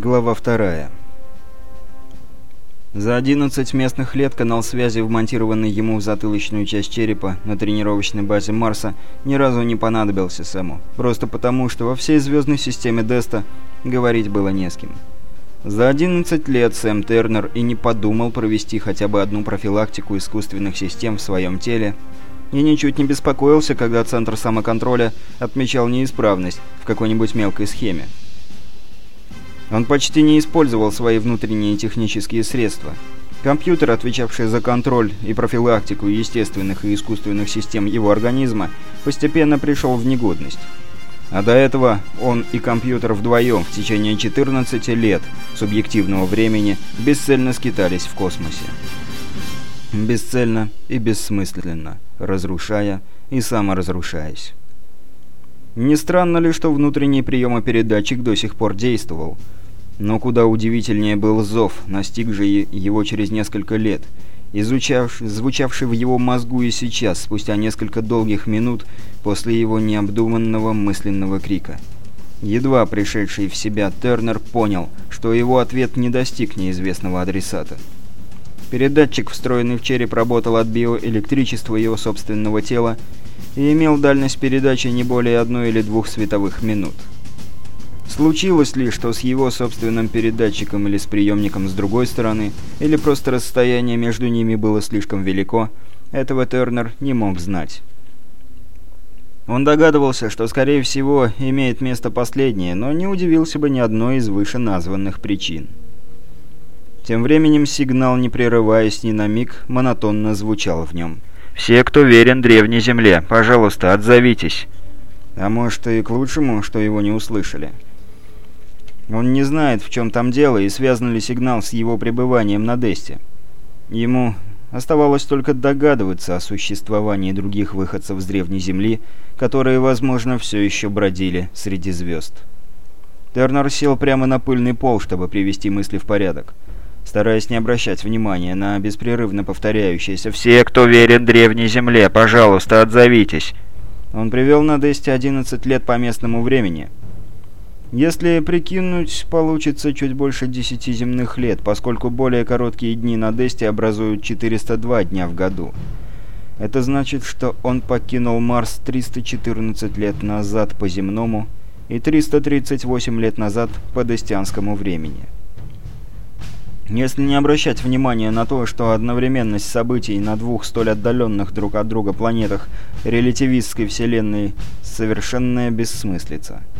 Глава вторая. За 11 местных лет канал связи, вмонтированный ему в затылочную часть черепа на тренировочной базе Марса, ни разу не понадобился Сэму. Просто потому, что во всей звездной системе Деста говорить было не с кем. За 11 лет Сэм Тернер и не подумал провести хотя бы одну профилактику искусственных систем в своем теле, и ничуть не беспокоился, когда Центр самоконтроля отмечал неисправность в какой-нибудь мелкой схеме. Он почти не использовал свои внутренние технические средства. Компьютер, отвечавший за контроль и профилактику естественных и искусственных систем его организма, постепенно пришел в негодность. А до этого он и компьютер вдвоем в течение 14 лет субъективного времени бесцельно скитались в космосе. Бесцельно и бессмысленно, разрушая и саморазрушаясь. Не странно ли, что внутренний приемопередатчик до сих пор действовал – но куда удивительнее был зов, настигший его через несколько лет, изучавший, звучавший в его мозгу и сейчас, спустя несколько долгих минут после его необдуманного мысленного крика. Едва пришедший в себя Тернер понял, что его ответ не достиг неизвестного адресата. Передатчик, встроенный в череп, работал от биоэлектричества его собственного тела и имел дальность передачи не более одной или двух световых минут. Случилось ли, что с его собственным передатчиком или с приемником с другой стороны, или просто расстояние между ними было слишком велико, этого Тернер не мог знать. Он догадывался, что, скорее всего, имеет место последнее, но не удивился бы ни одной из вышеназванных причин. Тем временем сигнал, не прерываясь ни на миг, монотонно звучал в нем. «Все, кто верен древней земле, пожалуйста, отзовитесь». А может, и к лучшему, что его не услышали. Он не знает, в чем там дело и связан ли сигнал с его пребыванием на Десте. Ему оставалось только догадываться о существовании других выходцев с Древней Земли, которые, возможно, все еще бродили среди звезд. Тернер сел прямо на пыльный пол, чтобы привести мысли в порядок. Стараясь не обращать внимания на беспрерывно повторяющиеся «Все, кто верен Древней Земле, пожалуйста, отзовитесь!» Он привел на Десте 11 лет по местному времени – если прикинуть, получится чуть больше 10 земных лет, поскольку более короткие дни на Десте образуют 402 дня в году. Это значит, что он покинул Марс 314 лет назад по земному и 338 лет назад по дестианскому времени. Если не обращать внимания на то, что одновременность событий на двух столь отдаленных друг от друга планетах релятивистской Вселенной – совершенная бессмыслица –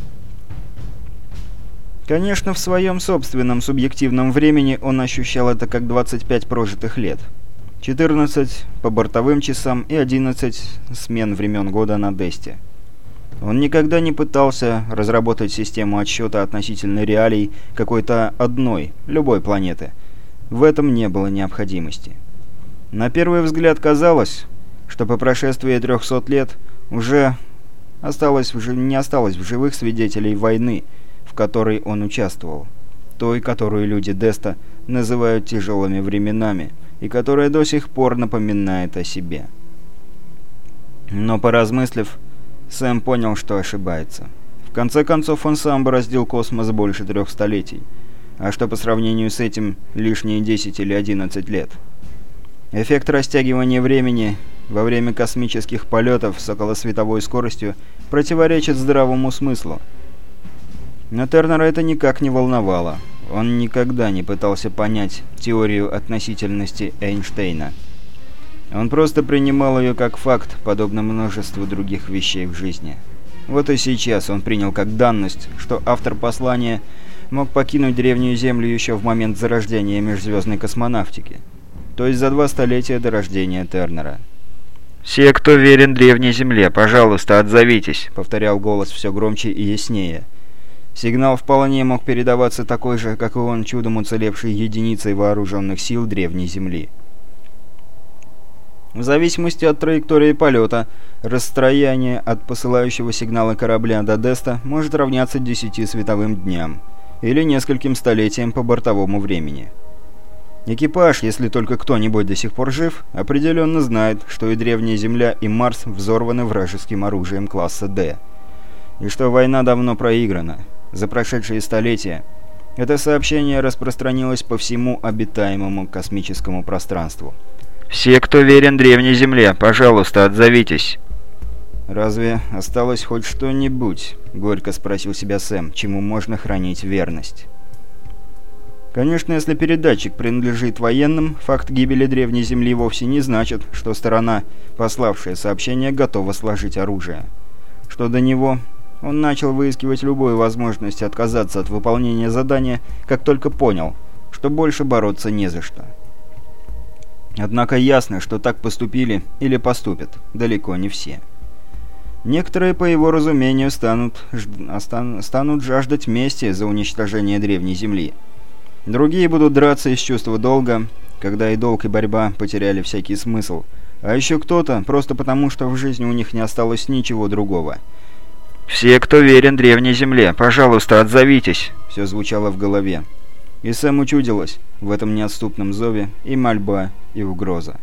Конечно, в своем собственном субъективном времени он ощущал это как 25 прожитых лет. 14 по бортовым часам и 11 смен времен года на Десте. Он никогда не пытался разработать систему отсчета относительно реалий какой-то одной, любой планеты. В этом не было необходимости. На первый взгляд казалось, что по прошествии 300 лет уже осталось, не осталось в живых свидетелей войны – которой он участвовал. Той, которую люди Деста называют тяжелыми временами, и которая до сих пор напоминает о себе. Но поразмыслив, Сэм понял, что ошибается. В конце концов, он сам бороздил космос больше трех столетий. А что по сравнению с этим лишние 10 или 11 лет? Эффект растягивания времени во время космических полетов с околосветовой скоростью противоречит здравому смыслу. Но Тернера это никак не волновало. Он никогда не пытался понять теорию относительности Эйнштейна. Он просто принимал ее как факт, подобно множеству других вещей в жизни. Вот и сейчас он принял как данность, что автор послания мог покинуть Древнюю Землю еще в момент зарождения межзвездной космонавтики, то есть за два столетия до рождения Тернера. «Все, кто верен Древней Земле, пожалуйста, отзовитесь», — повторял голос все громче и яснее — Сигнал вполне мог передаваться такой же, как и он, чудом уцелевшей единицей вооруженных сил Древней Земли. В зависимости от траектории полета, расстояние от посылающего сигнала корабля до Деста может равняться 10 световым дням, или нескольким столетиям по бортовому времени. Экипаж, если только кто-нибудь до сих пор жив, определенно знает, что и Древняя Земля, и Марс взорваны вражеским оружием класса «Д», и что война давно проиграна, за прошедшие столетия Это сообщение распространилось по всему обитаемому космическому пространству. «Все, кто верен Древней Земле, пожалуйста, отзовитесь». «Разве осталось хоть что-нибудь?» — горько спросил себя Сэм, чему можно хранить верность. Конечно, если передатчик принадлежит военным, факт гибели Древней Земли вовсе не значит, что сторона, пославшая сообщение, готова сложить оружие. Что до него, он начал выискивать любую возможность отказаться от выполнения задания, как только понял, что больше бороться не за что. Однако ясно, что так поступили или поступят далеко не все. Некоторые, по его разумению, станут, станут жаждать мести за уничтожение Древней Земли. Другие будут драться из чувства долга, когда и долг, и борьба потеряли всякий смысл. А еще кто-то, просто потому, что в жизни у них не осталось ничего другого. «Все, кто верен Древней Земле, пожалуйста, отзовитесь!» Все звучало в голове. И Сэм учудилась в этом неотступном зове и мольба, и угроза.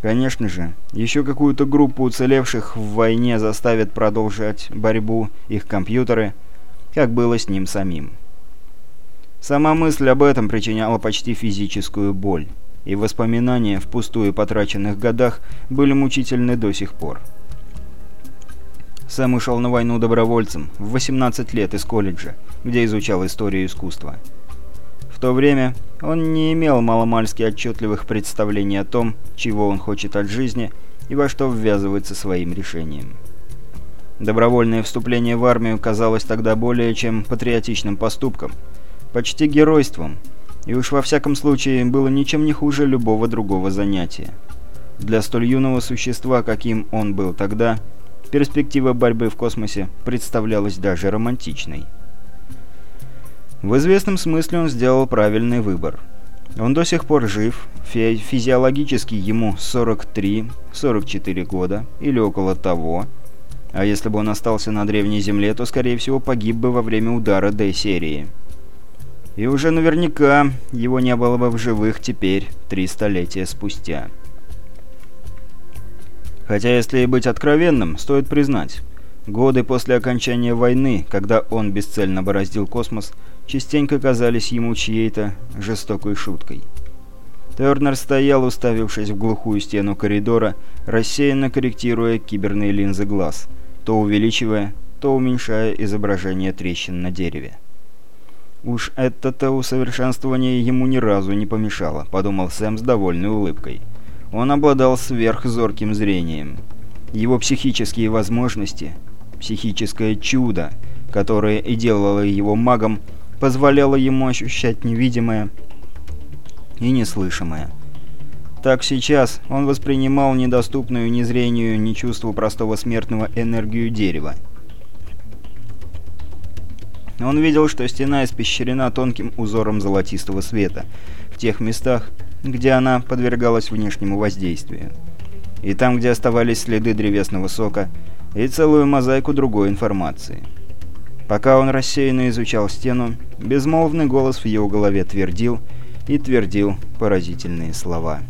Конечно же, еще какую-то группу уцелевших в войне заставят продолжать борьбу их компьютеры, как было с ним самим. Сама мысль об этом причиняла почти физическую боль, и воспоминания в пустую потраченных годах были мучительны до сих пор. Сэм ушел на войну добровольцем в 18 лет из колледжа, где изучал историю искусства то время он не имел маломальски отчетливых представлений о том, чего он хочет от жизни и во что ввязывается своим решением. Добровольное вступление в армию казалось тогда более чем патриотичным поступком, почти геройством, и уж во всяком случае было ничем не хуже любого другого занятия. Для столь юного существа, каким он был тогда, перспектива борьбы в космосе представлялась даже романтичной. В известном смысле он сделал правильный выбор. Он до сих пор жив, фи физиологически ему 43-44 года или около того, а если бы он остался на Древней Земле, то, скорее всего, погиб бы во время удара Д-серии. И уже наверняка его не было бы в живых теперь, три столетия спустя. Хотя, если и быть откровенным, стоит признать, годы после окончания войны, когда он бесцельно бороздил космос, частенько казались ему чьей-то жестокой шуткой. Тернер стоял, уставившись в глухую стену коридора, рассеянно корректируя киберные линзы глаз, то увеличивая, то уменьшая изображение трещин на дереве. «Уж это-то усовершенствование ему ни разу не помешало», — подумал Сэм с довольной улыбкой. Он обладал сверхзорким зрением. Его психические возможности, психическое чудо, которое и делало его магом, — позволяло ему ощущать невидимое и неслышимое. Так сейчас он воспринимал недоступную ни зрению, ни чувству простого смертного энергию дерева. Он видел, что стена испещрена тонким узором золотистого света в тех местах, где она подвергалась внешнему воздействию. И там, где оставались следы древесного сока, и целую мозаику другой информации. Пока он рассеянно изучал стену, безмолвный голос в его голове твердил и твердил поразительные слова.